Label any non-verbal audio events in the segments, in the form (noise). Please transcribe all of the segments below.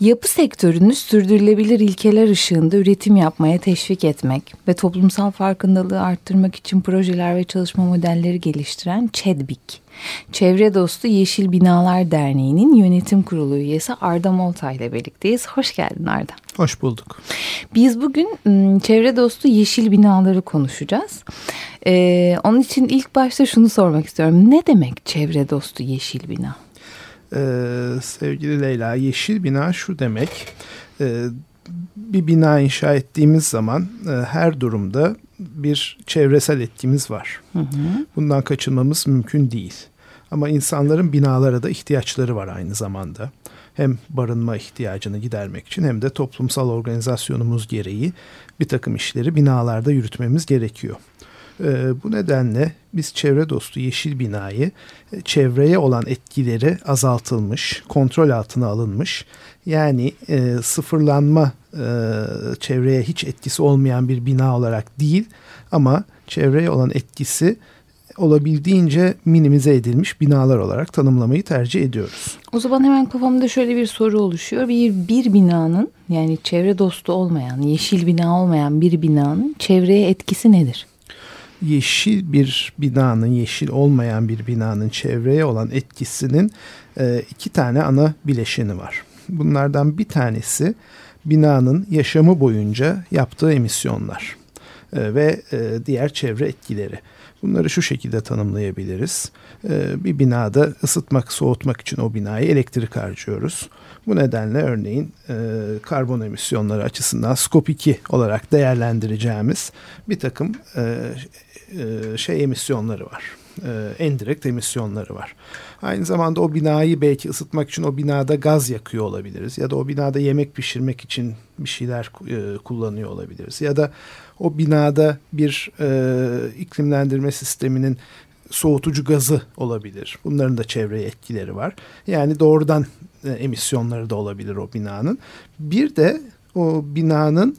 Yapı sektörünü sürdürülebilir ilkeler ışığında üretim yapmaya teşvik etmek ve toplumsal farkındalığı arttırmak için projeler ve çalışma modelleri geliştiren ÇEDBİK, Çevre Dostu Yeşil Binalar Derneği'nin yönetim kurulu üyesi Arda Moltay ile birlikteyiz. Hoş geldin Arda. Hoş bulduk. Biz bugün ıı, çevre dostu yeşil binaları konuşacağız. Ee, onun için ilk başta şunu sormak istiyorum. Ne demek çevre dostu yeşil bina? Ee, sevgili Leyla, yeşil bina şu demek. Ee, bir bina inşa ettiğimiz zaman e, her durumda bir çevresel etkimiz var. Hı hı. Bundan kaçınmamız mümkün değil. Ama insanların binalara da ihtiyaçları var aynı zamanda. Hem barınma ihtiyacını gidermek için hem de toplumsal organizasyonumuz gereği bir takım işleri binalarda yürütmemiz gerekiyor. E, bu nedenle biz çevre dostu yeşil binayı e, çevreye olan etkileri azaltılmış, kontrol altına alınmış. Yani e, sıfırlanma e, çevreye hiç etkisi olmayan bir bina olarak değil ama çevreye olan etkisi olabildiğince minimize edilmiş binalar olarak tanımlamayı tercih ediyoruz. O zaman hemen kafamda şöyle bir soru oluşuyor. Bir, bir binanın yani çevre dostu olmayan, yeşil bina olmayan bir binanın çevreye etkisi nedir? Yeşil bir binanın, yeşil olmayan bir binanın çevreye olan etkisinin e, iki tane ana bileşeni var. Bunlardan bir tanesi binanın yaşamı boyunca yaptığı emisyonlar e, ve e, diğer çevre etkileri. Bunları şu şekilde tanımlayabiliriz. E, bir binada ısıtmak, soğutmak için o binayı elektrik harcıyoruz. Bu nedenle örneğin e, karbon emisyonları açısından skop 2 olarak değerlendireceğimiz bir takım e, şey emisyonları var. E, endirekt emisyonları var. Aynı zamanda o binayı belki ısıtmak için o binada gaz yakıyor olabiliriz. Ya da o binada yemek pişirmek için bir şeyler e, kullanıyor olabiliriz. Ya da o binada bir e, iklimlendirme sisteminin soğutucu gazı olabilir. Bunların da çevreye etkileri var. Yani doğrudan emisyonları da olabilir o binanın. Bir de o binanın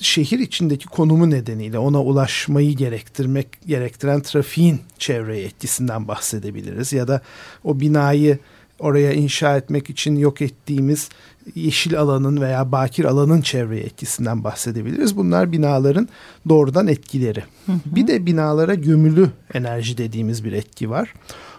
şehir içindeki konumu nedeniyle ona ulaşmayı gerektirmek gerektiren trafiğin çevreye etkisinden bahsedebiliriz. Ya da o binayı oraya inşa etmek için yok ettiğimiz yeşil alanın veya bakir alanın çevreye etkisinden bahsedebiliriz. Bunlar binaların doğrudan etkileri. Hı hı. Bir de binalara gömülü enerji dediğimiz bir etki var.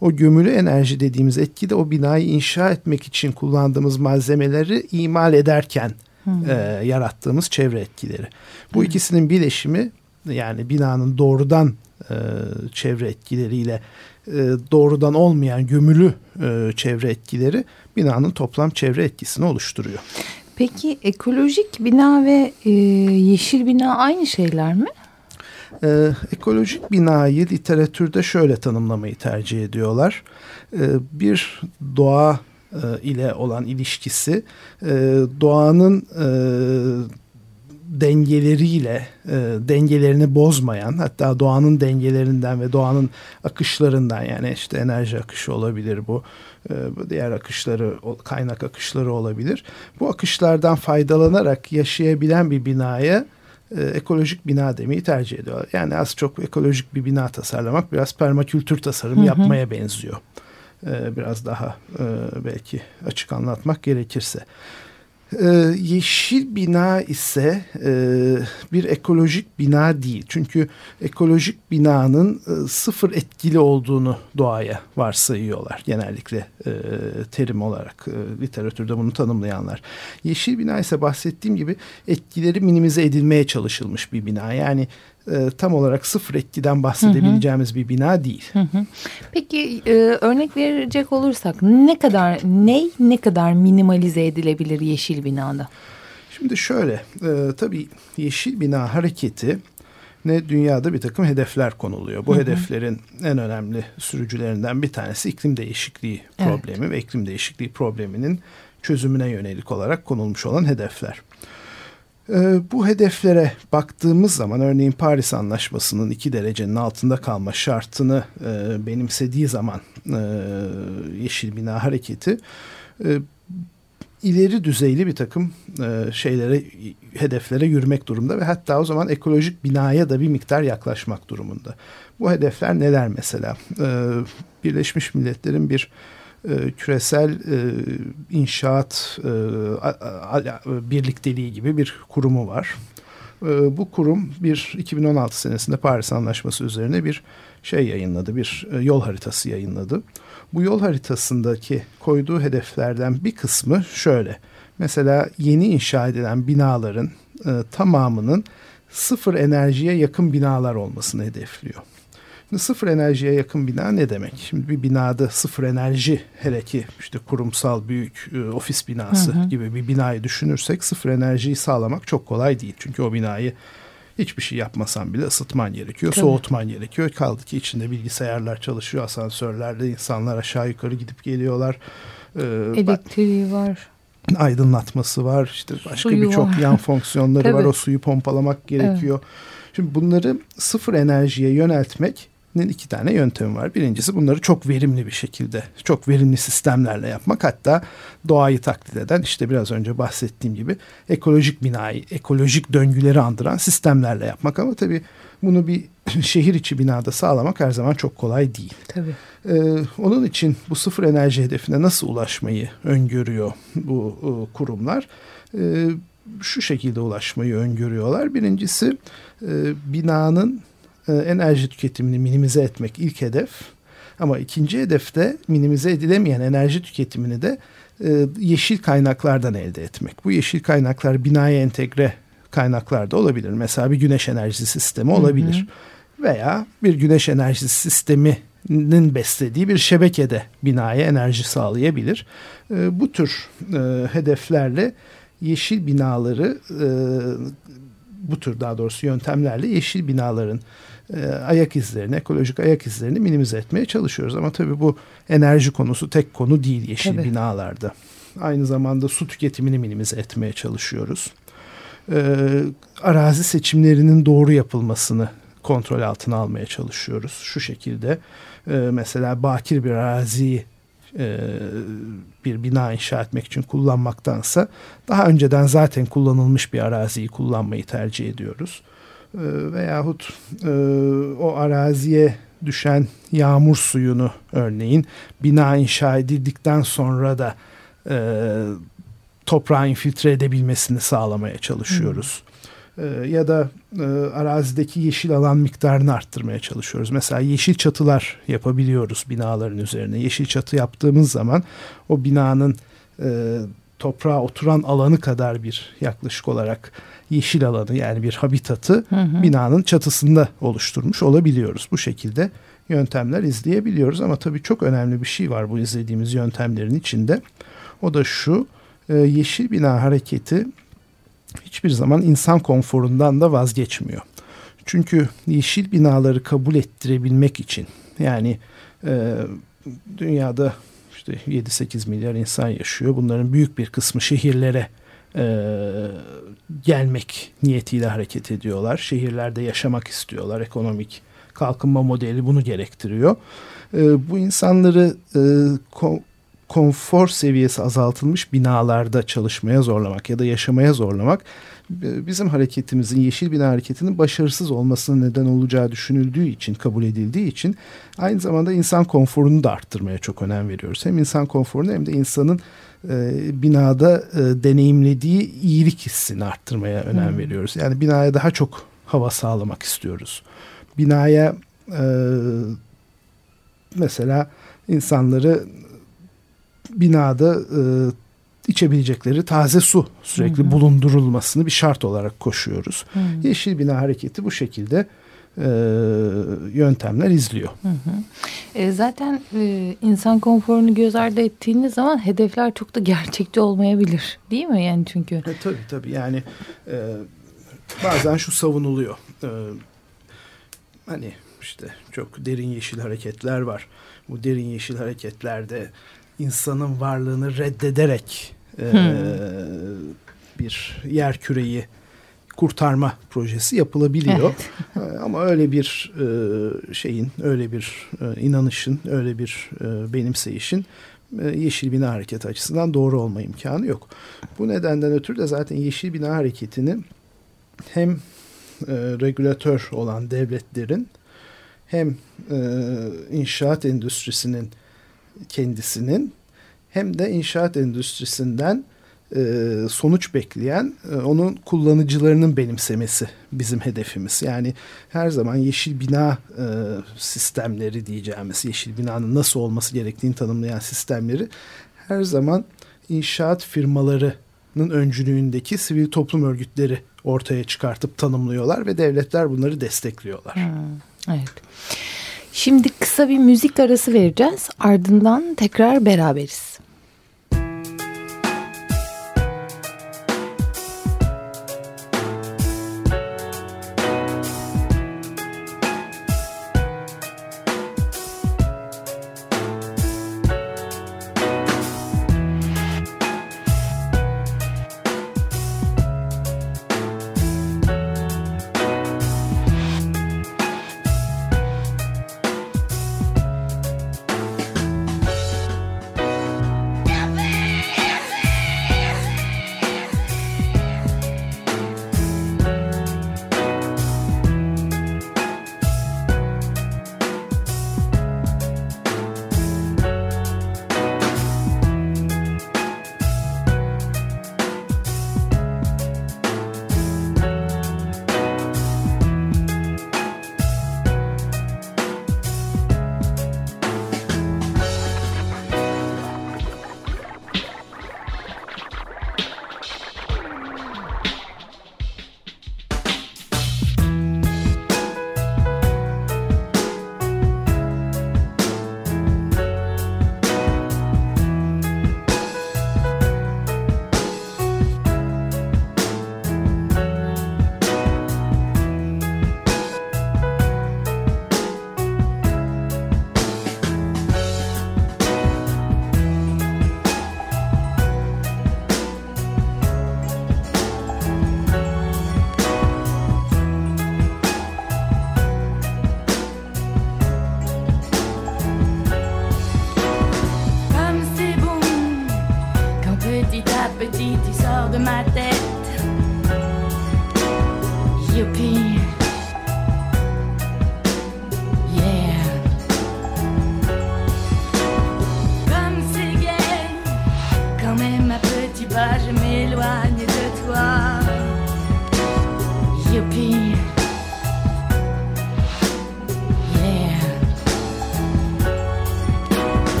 O gömülü enerji dediğimiz etki de o binayı inşa etmek için kullandığımız malzemeleri imal ederken hmm. e, yarattığımız çevre etkileri. Bu hmm. ikisinin bileşimi yani binanın doğrudan e, çevre etkileriyle e, doğrudan olmayan gömülü e, çevre etkileri binanın toplam çevre etkisini oluşturuyor. Peki ekolojik bina ve e, yeşil bina aynı şeyler mi? Ee, ekolojik binayı literatürde şöyle tanımlamayı tercih ediyorlar. Ee, bir doğa e, ile olan ilişkisi e, doğanın e, dengeleriyle e, dengelerini bozmayan hatta doğanın dengelerinden ve doğanın akışlarından yani işte enerji akışı olabilir bu e, diğer akışları kaynak akışları olabilir. Bu akışlardan faydalanarak yaşayabilen bir binaya e, ekolojik bina demeyi tercih ediyorlar. Yani az çok ekolojik bir bina tasarlamak biraz permakültür tasarım hı hı. yapmaya benziyor. E, biraz daha e, belki açık anlatmak gerekirse. Ee, yeşil bina ise e, bir ekolojik bina değil. Çünkü ekolojik binanın e, sıfır etkili olduğunu doğaya varsayıyorlar genellikle e, terim olarak e, literatürde bunu tanımlayanlar. Yeşil bina ise bahsettiğim gibi etkileri minimize edilmeye çalışılmış bir bina. Yani e, tam olarak sıfır etkiden bahsedebileceğimiz hı hı. bir bina değil. Hı hı. Peki e, örnek verecek olursak ne kadar ne ne kadar minimalize edilebilir yeşil binada? Şimdi şöyle e, tabii yeşil bina hareketi ne dünyada bir takım hedefler konuluyor. Bu hı hı. hedeflerin en önemli sürücülerinden bir tanesi iklim değişikliği problemi evet. ve iklim değişikliği probleminin çözümüne yönelik olarak konulmuş olan hedefler. Ee, bu hedeflere baktığımız zaman örneğin Paris Anlaşması'nın iki derecenin altında kalma şartını e, benimsediği zaman e, Yeşil Bina Hareketi e, ileri düzeyli bir takım şeylere hedeflere yürümek durumunda ve hatta o zaman ekolojik binaya da bir miktar yaklaşmak durumunda. Bu hedefler neler mesela? Birleşmiş Milletler'in bir e, küresel e, inşaat e, birlikteliği gibi bir kurumu var. Bu kurum bir 2016 senesinde Paris Anlaşması üzerine bir şey yayınladı, bir yol haritası yayınladı. Bu yol haritasındaki koyduğu hedeflerden bir kısmı şöyle. Mesela yeni inşa edilen binaların tamamının sıfır enerjiye yakın binalar olmasını hedefliyor. Şimdi sıfır enerjiye yakın bina ne demek? Şimdi bir binada sıfır enerji hele ki işte kurumsal büyük e, ofis binası hı hı. gibi bir binayı düşünürsek sıfır enerjiyi sağlamak çok kolay değil. Çünkü o binayı hiçbir şey yapmasan bile ısıtman gerekiyor, Tabii. soğutman gerekiyor. Kaldı ki içinde bilgisayarlar çalışıyor, asansörlerde insanlar aşağı yukarı gidip geliyorlar. Ee, Elektriği var. Aydınlatması var, işte başka birçok yan fonksiyonları var. O suyu pompalamak gerekiyor. Evet. Şimdi bunları sıfır enerjiye yöneltmek iki tane yöntemi var. Birincisi bunları çok verimli bir şekilde, çok verimli sistemlerle yapmak. Hatta doğayı taklit eden işte biraz önce bahsettiğim gibi ekolojik binayı, ekolojik döngüleri andıran sistemlerle yapmak. Ama tabii bunu bir (clears throat) şehir içi binada sağlamak her zaman çok kolay değil. Tabii. Ee, onun için bu sıfır enerji hedefine nasıl ulaşmayı öngörüyor bu e, kurumlar? Ee, şu şekilde ulaşmayı öngörüyorlar. Birincisi e, binanın enerji tüketimini minimize etmek ilk hedef. Ama ikinci hedefte minimize edilemeyen enerji tüketimini de e, yeşil kaynaklardan elde etmek. Bu yeşil kaynaklar binaya entegre kaynaklar da olabilir. Mesela bir güneş enerjisi sistemi olabilir. Hı hı. Veya bir güneş enerjisi sisteminin beslediği bir şebekede binaya enerji sağlayabilir. E, bu tür hedeflerle yeşil binaları bu tür daha doğrusu yöntemlerle yeşil binaların e, ayak izlerini, ekolojik ayak izlerini minimize etmeye çalışıyoruz. Ama tabii bu enerji konusu tek konu değil yeşil tabii. binalarda. Aynı zamanda su tüketimini minimize etmeye çalışıyoruz. E, arazi seçimlerinin doğru yapılmasını kontrol altına almaya çalışıyoruz. Şu şekilde e, mesela bakir bir araziyi e, bir bina inşa etmek için kullanmaktansa daha önceden zaten kullanılmış bir araziyi kullanmayı tercih ediyoruz. E, veyahut e, o araziye düşen yağmur suyunu örneğin bina inşa edildikten sonra da e, toprağı infiltre edebilmesini sağlamaya çalışıyoruz. Hmm. E, ya da e, arazideki yeşil alan miktarını arttırmaya çalışıyoruz. Mesela yeşil çatılar yapabiliyoruz binaların üzerine. Yeşil çatı yaptığımız zaman o binanın e, toprağa oturan alanı kadar bir yaklaşık olarak yeşil alanı yani bir habitatı hı hı. binanın çatısında oluşturmuş olabiliyoruz. Bu şekilde yöntemler izleyebiliyoruz ama tabii çok önemli bir şey var bu izlediğimiz yöntemlerin içinde. O da şu yeşil bina hareketi hiçbir zaman insan konforundan da vazgeçmiyor. Çünkü yeşil binaları kabul ettirebilmek için yani e, dünyada işte 7-8 milyar insan yaşıyor. Bunların büyük bir kısmı şehirlere e, gelmek niyetiyle hareket ediyorlar. Şehirlerde yaşamak istiyorlar. Ekonomik kalkınma modeli bunu gerektiriyor. E, bu insanları e, konfor seviyesi azaltılmış binalarda çalışmaya zorlamak ya da yaşamaya zorlamak e, bizim hareketimizin yeşil bina hareketinin başarısız olmasına neden olacağı düşünüldüğü için kabul edildiği için aynı zamanda insan konforunu da arttırmaya çok önem veriyoruz. Hem insan konforunu hem de insanın e, binada e, deneyimlediği iyilik hissini arttırmaya önem hmm. veriyoruz. Yani binaya daha çok hava sağlamak istiyoruz. Binaya e, mesela insanları binada e, içebilecekleri taze su sürekli hı hı. bulundurulmasını bir şart olarak koşuyoruz. Hı. Yeşil bina hareketi bu şekilde e, yöntemler izliyor. Hı hı. E, zaten e, insan konforunu göz ardı ettiğiniz zaman hedefler çok da gerçekçi olmayabilir değil mi? Yani çünkü. E, tabii tabii yani e, bazen şu savunuluyor. E, hani işte çok derin yeşil hareketler var. Bu derin yeşil hareketlerde insanın varlığını reddederek e, bir yer küreyi kurtarma projesi yapılabiliyor. Evet. (laughs) Ee, ama öyle bir e, şeyin, öyle bir e, inanışın, öyle bir e, benimseyişin Yeşil Bina Hareketi açısından doğru olma imkanı yok. Bu nedenden ötürü de zaten Yeşil Bina Hareketi'ni hem regülatör olan devletlerin hem inşaat endüstrisinin kendisinin hem de inşaat endüstrisinden sonuç bekleyen e, onun kullanıcılarının benimsemesi bizim hedefimiz. Yani her zaman yeşil bina e, sistemleri diyeceğimiz yeşil binanın nasıl olması gerektiğini tanımlayan sistemleri her zaman inşaat firmalarının öncülüğündeki sivil toplum örgütleri ortaya çıkartıp tanımlıyorlar ve devletler bunları destekliyorlar. Hmm, evet. Şimdi kısa bir müzik arası vereceğiz. Ardından tekrar beraberiz.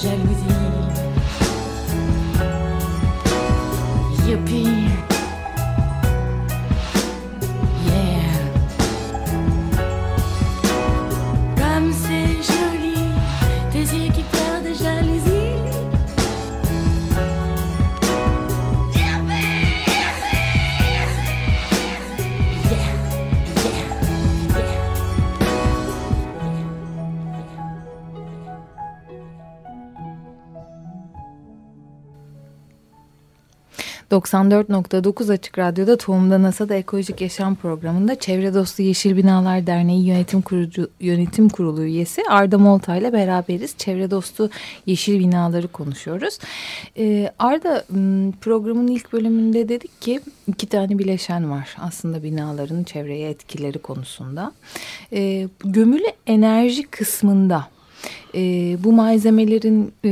jaloux. 94.9 Açık Radyo'da Tohumda NASA'da Ekolojik Yaşam Programı'nda Çevre Dostu Yeşil Binalar Derneği Yönetim, Kurucu, Yönetim Kurulu üyesi Arda Molta ile beraberiz. Çevre Dostu Yeşil Binaları konuşuyoruz. Ee, Arda programın ilk bölümünde dedik ki iki tane bileşen var aslında binaların çevreye etkileri konusunda. Ee, gömülü enerji kısmında e, bu malzemelerin e,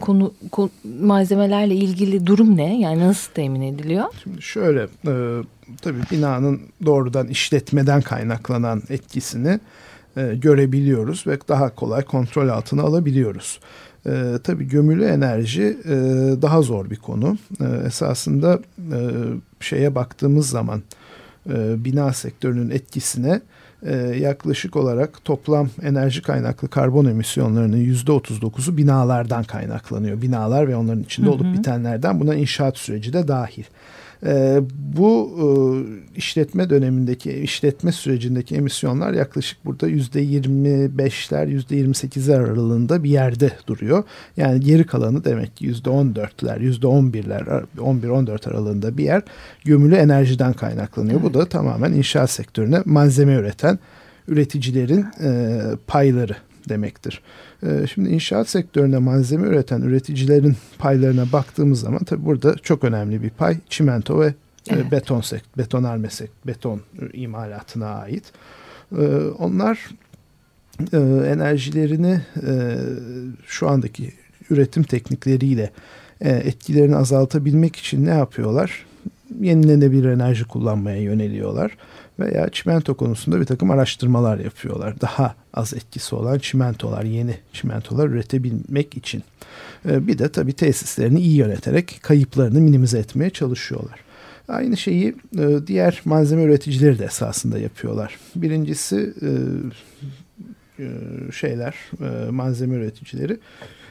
konu, konu malzemelerle ilgili durum ne? Yani nasıl temin ediliyor? Şimdi şöyle e, tabii binanın doğrudan işletmeden kaynaklanan etkisini e, görebiliyoruz ve daha kolay kontrol altına alabiliyoruz. E, tabii gömülü enerji e, daha zor bir konu. E, esasında e, şeye baktığımız zaman e, bina sektörünün etkisine e, yaklaşık olarak toplam enerji kaynaklı karbon emisyonlarının yüzde 39'u binalardan kaynaklanıyor. Binalar ve onların içinde olup bitenlerden buna inşaat süreci de dahil. E, bu e, işletme dönemindeki, işletme sürecindeki emisyonlar yaklaşık burada %25'ler, %28'ler aralığında bir yerde duruyor. Yani geri kalanı demek ki %14'ler, %11'ler, 11-14 aralığında bir yer gömülü enerjiden kaynaklanıyor. Bu da tamamen inşaat sektörüne malzeme üreten üreticilerin e, payları demektir. E, şimdi inşaat sektöründe malzeme üreten üreticilerin paylarına baktığımız zaman tabii burada çok önemli bir pay çimento ve e, evet. beton sekt, betonarme sekt, beton imalatına ait. E, onlar e, enerjilerini e, şu andaki üretim teknikleriyle e, etkilerini azaltabilmek için ne yapıyorlar? Yenilenebilir enerji kullanmaya yöneliyorlar veya çimento konusunda bir takım araştırmalar yapıyorlar. Daha az etkisi olan çimentolar, yeni çimentolar üretebilmek için. Ee, bir de tabii tesislerini iyi yöneterek kayıplarını minimize etmeye çalışıyorlar. Aynı şeyi e, diğer malzeme üreticileri de esasında yapıyorlar. Birincisi e, e, şeyler, malzeme üreticileri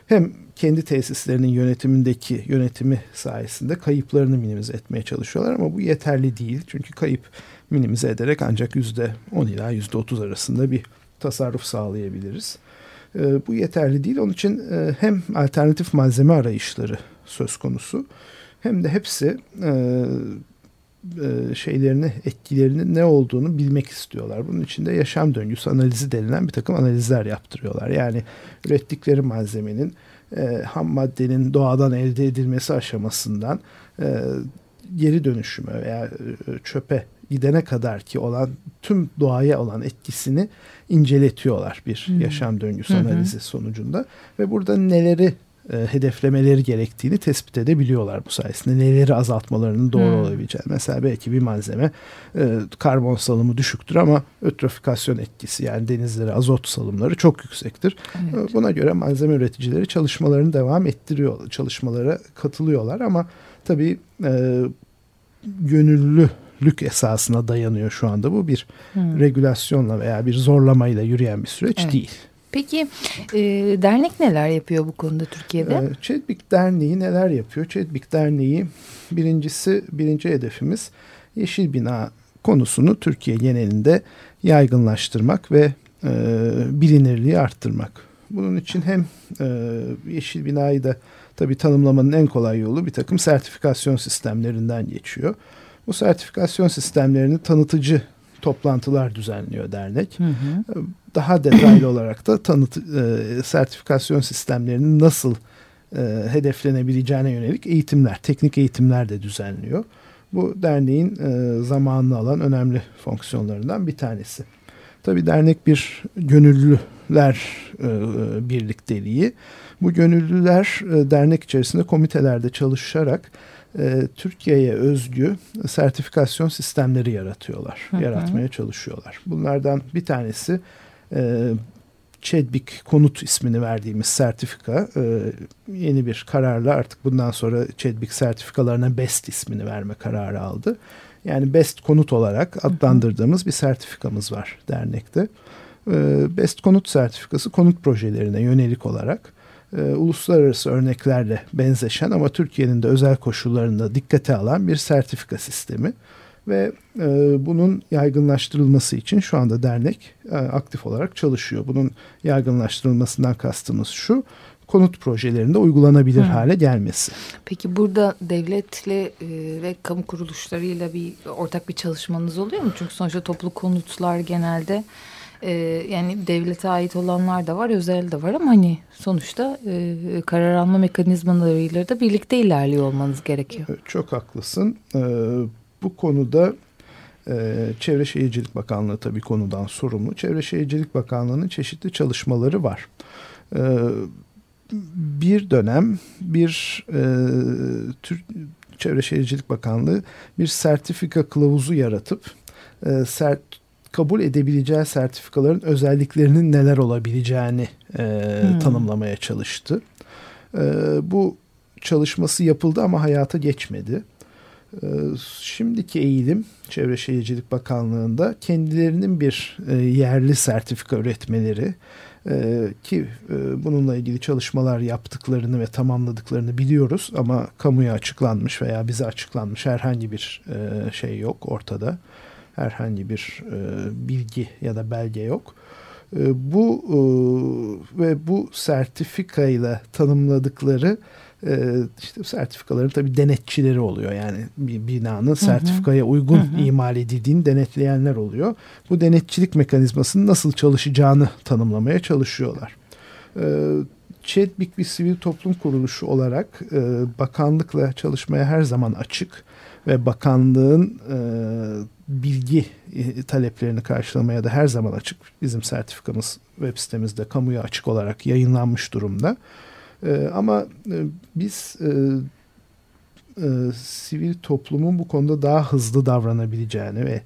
hem kendi tesislerinin yönetimindeki yönetimi sayesinde kayıplarını minimize etmeye çalışıyorlar ama bu yeterli değil. Çünkü kayıp minimize ederek ancak %10 ila %30 arasında bir tasarruf sağlayabiliriz. E, bu yeterli değil. Onun için e, hem alternatif malzeme arayışları söz konusu hem de hepsi e, e, şeylerini, etkilerini ne olduğunu bilmek istiyorlar. Bunun için de yaşam döngüsü analizi denilen bir takım analizler yaptırıyorlar. Yani ürettikleri malzemenin ham maddenin doğadan elde edilmesi aşamasından geri dönüşüme veya çöpe gidene kadar ki olan tüm doğaya olan etkisini inceletiyorlar bir hmm. yaşam döngüsü hmm. analizi sonucunda ve burada neleri e, hedeflemeleri gerektiğini tespit edebiliyorlar bu sayesinde. Neleri azaltmalarının doğru hmm. olabileceğini. Mesela belki bir malzeme e, karbon salımı düşüktür ama ötrofikasyon etkisi yani denizlere azot salımları çok yüksektir. Evet. Buna göre malzeme üreticileri çalışmalarını devam ettiriyor. Çalışmalara katılıyorlar ama tabii e, gönüllü lük esasına dayanıyor şu anda. Bu bir hmm. regülasyonla veya bir zorlamayla yürüyen bir süreç evet. değil. Peki e, dernek neler yapıyor bu konuda Türkiye'de? E, Çedbik Derneği neler yapıyor? Çedbik Derneği birincisi birinci hedefimiz yeşil bina konusunu Türkiye genelinde yaygınlaştırmak ve e, bilinirliği arttırmak. Bunun için hem e, yeşil binayı da tabii tanımlamanın en kolay yolu bir takım sertifikasyon sistemlerinden geçiyor. Bu sertifikasyon sistemlerini tanıtıcı toplantılar düzenliyor dernek. Hı hı. Daha detaylı (clears throat) olarak da tanıt e, sertifikasyon sistemlerinin nasıl e, hedeflenebileceğine yönelik eğitimler, teknik eğitimler de düzenliyor. Bu derneğin e, zamanını alan önemli fonksiyonlarından bir tanesi. Tabii dernek bir gönüllüler e, birlikteliği. Bu gönüllüler e, dernek içerisinde komitelerde çalışarak e, Türkiye'ye özgü sertifikasyon sistemleri yaratıyorlar, hı hı. yaratmaya çalışıyorlar. Bunlardan bir tanesi e, ÇEDBİK konut ismini verdiğimiz sertifika e, yeni bir kararla artık bundan sonra ÇEDBİK sertifikalarına BEST ismini verme kararı aldı. Yani BEST konut olarak adlandırdığımız bir sertifikamız var dernekte. E, BEST konut sertifikası konut projelerine yönelik olarak e, uluslararası örneklerle benzeşen ama Türkiye'nin de özel koşullarında dikkate alan bir sertifika sistemi ve e, bunun yaygınlaştırılması için şu anda dernek e, aktif olarak çalışıyor. Bunun yaygınlaştırılmasından kastımız şu konut projelerinde uygulanabilir Hı. hale gelmesi. Peki burada devletle e, ve kamu kuruluşlarıyla bir ortak bir çalışmanız oluyor mu? Çünkü sonuçta toplu konutlar genelde e, yani devlete ait olanlar da var, özel de var ama hani sonuçta e, karar alma mekanizmalarıyla da birlikte ilerliyor olmanız gerekiyor. Çok haklısın. E, bu konuda e, Çevre Şehircilik Bakanlığı tabii konudan sorumlu. Çevre Şehircilik Bakanlığı'nın çeşitli çalışmaları var. E, bir dönem bir e, Türk Çevre Şehircilik Bakanlığı bir sertifika kılavuzu yaratıp e, sert kabul edebileceği sertifikaların özelliklerinin neler olabileceğini e, hmm. tanımlamaya çalıştı. E, bu çalışması yapıldı ama hayata geçmedi. Ee, şimdiki eğilim Çevre Şehircilik Bakanlığı'nda kendilerinin bir e, yerli sertifika üretmeleri e, ki e, bununla ilgili çalışmalar yaptıklarını ve tamamladıklarını biliyoruz ama kamuya açıklanmış veya bize açıklanmış herhangi bir şey yok ortada. Herhangi bir bilgi ya da belge yok. Bu ve bu sertifikayla tanımladıkları e, işte sertifikaların tabii denetçileri oluyor. Yani bir binanın sertifikaya uygun hı hı. imal edildiğini denetleyenler oluyor. Bu denetçilik mekanizmasının nasıl çalışacağını tanımlamaya çalışıyorlar. E, ÇEDBİK bir sivil toplum kuruluşu olarak e, bakanlıkla çalışmaya her zaman açık ve bakanlığın e, bilgi e, taleplerini karşılamaya da her zaman açık. Bizim sertifikamız web sitemizde kamuya açık olarak yayınlanmış durumda. E, ama e, biz e, e, sivil toplumun bu konuda daha hızlı davranabileceğini ve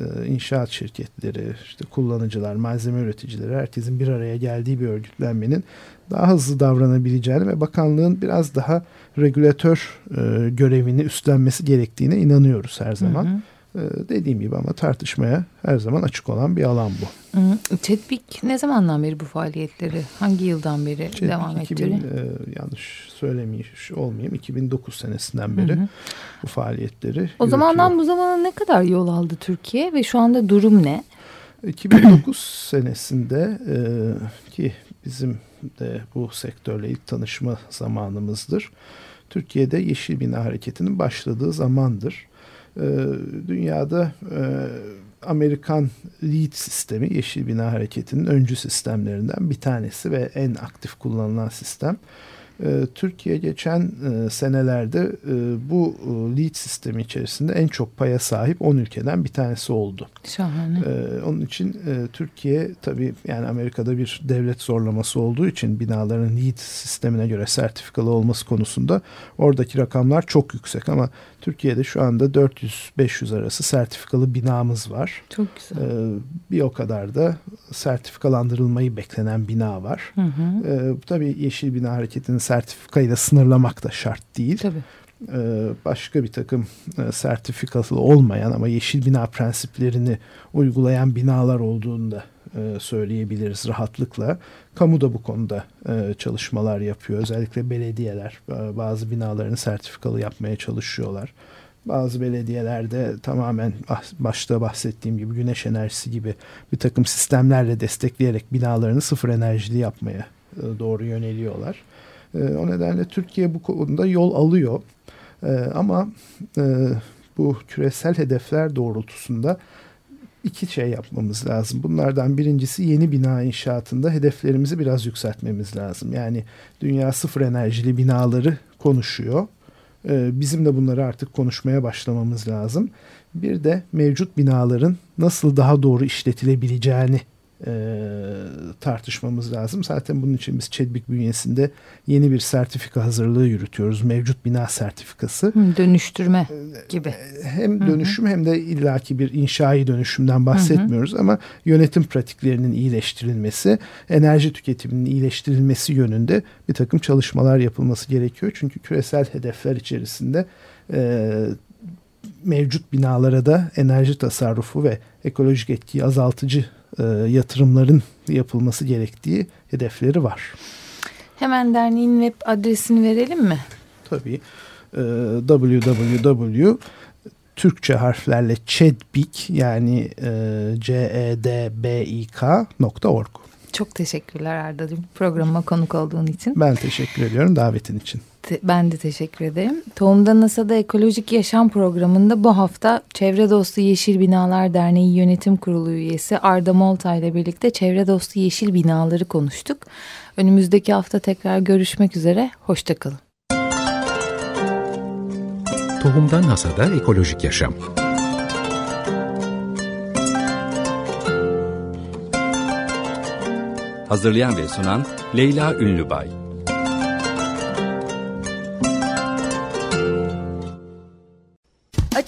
e, inşaat şirketleri, işte kullanıcılar, malzeme üreticileri herkesin bir araya geldiği bir örgütlenmenin daha hızlı davranabileceğini ve bakanlığın biraz daha regülatör e, görevini üstlenmesi gerektiğine inanıyoruz her zaman. Hı hı. Ee, dediğim gibi ama tartışmaya her zaman açık olan bir alan bu. Çetbik ne zamandan beri bu faaliyetleri? Hangi yıldan beri Çetbik devam 2000, ettiriyor? E, yanlış söylemiş olmayayım. 2009 senesinden beri hı hı. bu faaliyetleri O yürütüyor. zamandan bu zamana ne kadar yol aldı Türkiye ve şu anda durum ne? 2009 senesinde e, ki bizim de bu sektörle ilk tanışma zamanımızdır. Türkiye'de Yeşil Bina Hareketi'nin başladığı zamandır. Ee, dünyada e, Amerikan Lead sistemi Yeşil Bina Hareketi'nin öncü sistemlerinden bir tanesi ve en aktif kullanılan sistem. Ee, Türkiye geçen e, senelerde e, bu e, lead sistemi içerisinde en çok paya sahip 10 ülkeden bir tanesi oldu. Şahane. Ee, onun için Türkiye tabii yani Amerika'da bir devlet zorlaması olduğu için binaların lead sistemine göre sertifikalı olması konusunda oradaki rakamlar çok yüksek ama Türkiye'de şu anda 400-500 arası sertifikalı binamız var. Çok güzel. bir o kadar da sertifikalandırılmayı beklenen bina var. Hı hı. tabii Yeşil Bina Hareketi'nin sertifikayı da sınırlamak da şart değil. Tabii. Ee, başka bir takım e, sertifikası olmayan ama yeşil bina prensiplerini uygulayan binalar olduğunu da e, söyleyebiliriz rahatlıkla. Kamu da bu konuda e, çalışmalar yapıyor. Özellikle belediyeler bazı binalarını sertifikalı yapmaya çalışıyorlar. Bazı belediyelerde tamamen başta bahsettiğim gibi güneş enerjisi gibi bir takım sistemlerle destekleyerek binalarını sıfır enerjili yapmaya doğru yöneliyorlar. E, o nedenle Türkiye bu konuda yol alıyor. E, ama e, bu küresel hedefler doğrultusunda iki şey yapmamız lazım. Bunlardan birincisi yeni bina inşaatında hedeflerimizi biraz yükseltmemiz lazım. Yani dünya sıfır enerjili binaları konuşuyor. Bizim de bunları artık konuşmaya başlamamız lazım. Bir de mevcut binaların nasıl daha doğru işletilebileceğini e, tartışmamız lazım. Zaten bunun için biz ÇEDBİK bünyesinde yeni bir sertifika hazırlığı yürütüyoruz. Mevcut bina sertifikası. Dönüştürme gibi. Hem dönüşüm hı hı. hem de illaki bir inşai dönüşümden bahsetmiyoruz hı hı. ama yönetim pratiklerinin iyileştirilmesi, enerji tüketiminin iyileştirilmesi yönünde bir takım çalışmalar yapılması gerekiyor. Çünkü küresel hedefler içerisinde e, mevcut binalara da enerji tasarrufu ve ekolojik etkiyi azaltıcı e, yatırımların yapılması gerektiği hedefleri var. Hemen derneğin web adresini verelim mi? Tabii. E, www Türkçe harflerle çedbik yani e, c e d b i k.org. Çok teşekkürler Arda'cığım programa konuk olduğun için. Ben teşekkür ediyorum davetin için. Ben de teşekkür ederim. Tohumda NASA'da Ekolojik Yaşam Programı'nda bu hafta Çevre Dostu Yeşil Binalar Derneği Yönetim Kurulu üyesi Arda Molta ile birlikte Çevre Dostu Yeşil Binaları konuştuk. Önümüzdeki hafta tekrar görüşmek üzere. Hoşçakalın. Tohumdan Hasada Ekolojik Yaşam Hazırlayan ve sunan Leyla Ünlübay